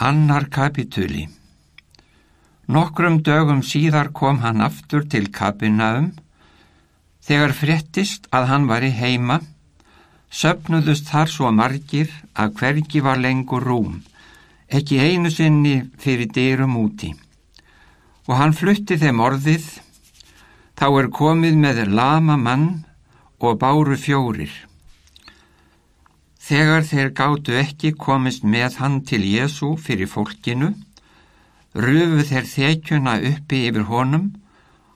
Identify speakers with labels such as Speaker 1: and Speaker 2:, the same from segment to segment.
Speaker 1: Annar kapituli Nokkrum dögum síðar kom hann aftur til kapinaum. Þegar frettist að hann var í heima, söpnuðust þar svo margir að hvergi var lengur rúm, ekki einu sinni fyrir dyrum úti. Og hann flutti þeim orðið, þá er komið með lama mann og báru fjórir. Þegar þeir gáttu ekki komist með hann til Jésu fyrir fólkinu, rufu þeir þekjuna uppi yfir honum,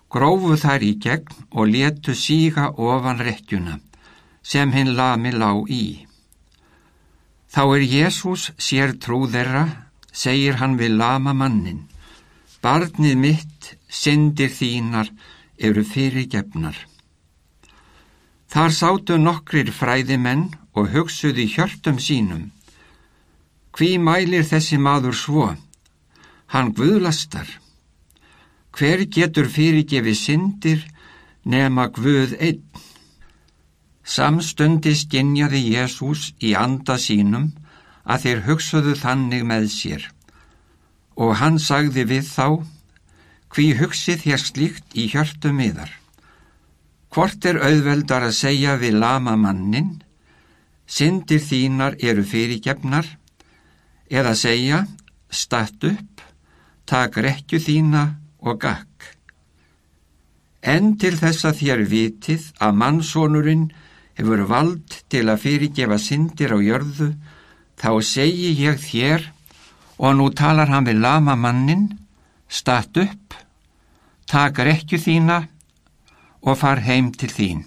Speaker 1: grófu þær í gegn og letu síga ofan rekkjuna sem hinn lami lág í. Þá er Jésús sér trúðerra, segir hann við lama mannin, barnið mitt, syndir þínar, eru fyrir gefnar. Þar sátu nokkrir fræðimenn og hugsuði hjörtum sínum. Hví mælir þessi maður svo? Hann guðlastar. Hver getur fyrirgefi syndir nema guð einn? Samstundi skinjaði Jésús í anda sínum að þeir hugsuðu þannig með sér. Og hann sagði við þá, hví hugsið þér slíkt í hjörtum yðar? Hvort er auðveldar að segja við lama mannin, syndir þínar eru fyrirgefnar, eða segja, statt upp, tak rekju þína og gakk. En til þess að þér vitið að mannsónurinn hefur vald til að fyrirgefa syndir á jörðu, þá segi ég þér, og nú talar hann við lama mannin, statt upp, tak rekju þína og far heim til þín.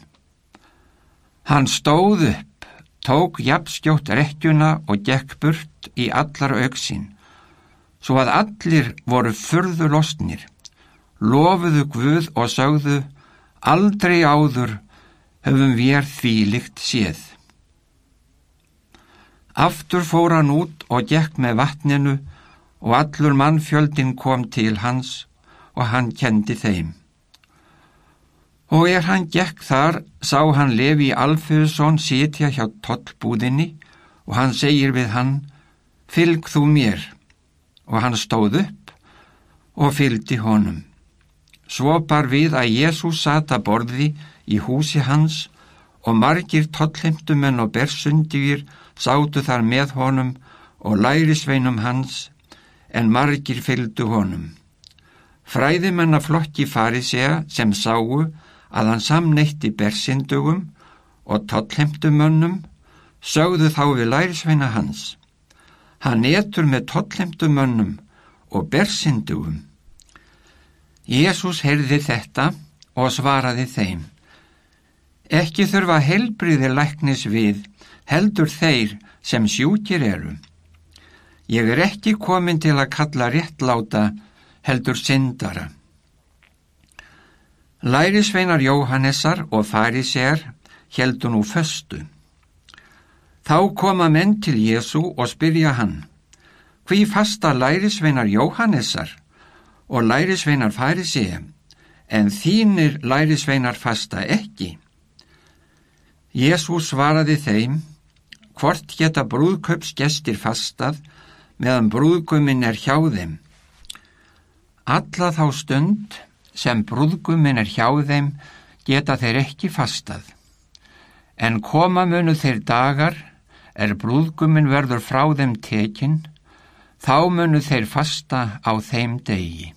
Speaker 1: Hann stóð upp, tók jafnskjótt rekjuna og gekk burt í allar auksinn, svo að allir voru fyrðu losnir, lofuðu Guð og sögðu, aldrei áður höfum við því líkt séð. Aftur fór hann út og gekk með vatninu og allur mannfjöldin kom til hans og hann kendi þeim. Og er hann gekk þar, sá hann Levi Alfeusson sitja hjá tollbúðinni og hann segir við hann, fylg þú mér, og hann stóð upp og fylgdi honum. Svo bar við að Jésús sata borði í húsi hans og margir tollheimtumenn og bersundigir sátu þar með honum og lærisveinum hans en margir fylgdu honum. Fræðimenn að flokki farisea sem sáu að hann samneitti bersindugum og tollheimtumönnum sögðu þá við lærisveina hans. Hann etur með tollheimtumönnum og bersindugum. Jésús heyrði þetta og svaraði þeim. Ekki þurfa helbriði læknis við, heldur þeir sem sjúkir eru. Ég er ekki komin til að kalla réttláta, heldur syndara. Lærisveinar Jóhannessar og farisér heldur nú föstu. Þá koma menn til Jésu og spyrja hann, hví fasta lærisveinar Jóhannessar og lærisveinar farisé, en þínir lærisveinar fasta ekki. Jésús svaraði þeim, hvort geta brúðköpsgestir fastað meðan brúðguminn er hjá þeim. Alla þá stund sem brúðguminn er hjá þeim geta þeir ekki fastað. En koma munu þeir dagar er brúðguminn verður frá þeim tekinn, þá munu þeir fasta á þeim degi.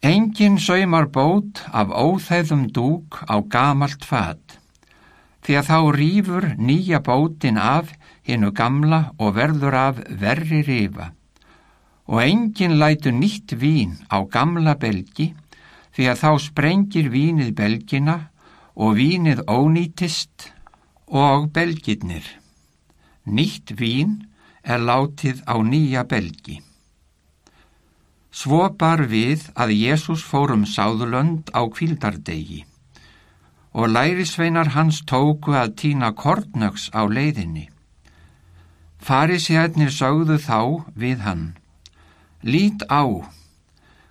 Speaker 1: Engin saumar bót af óþæðum dúk á gamalt fat, því að þá rýfur nýja bótin af hinnu gamla og verður af verri rifa. Og engin lætu nýtt vín á gamla belgi, því að þá sprengir vínið belgina og vínið ónýtist og belgirnir. Nýtt vín er látið á nýja belgi. Svo bar við að Jésús fór um sáðulönd á kvildardegi og lærisveinar hans tóku að týna kortnöks á leiðinni. Farisjætnir sögðu þá við hann, lít á,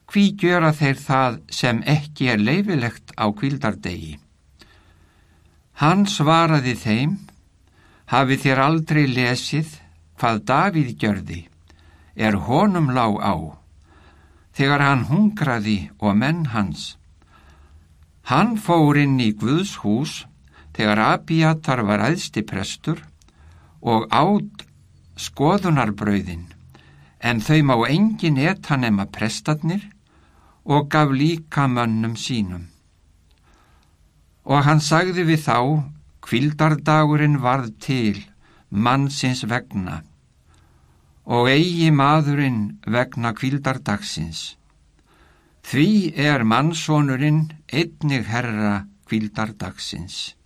Speaker 1: hví gjöra þeir það sem ekki er leifilegt á kvildardegi? Hann svaraði þeim, hafi þér aldrei lesið hvað Davíð gjörði, er honum lág á, þegar hann hungraði og menn hans. Hann fór inn í Guðs hús þegar Abiatar var æðsti prestur og átt skoðunarbrauðin, en þau má engin etta nema prestatnir og gaf líka mönnum sínum. Og hann sagði við þá, kvildardagurinn varð til, mannsins vegna, og eigi maðurinn vegna kvildardagsins. Því er mannsónurinn einnig herra kvildardagsins.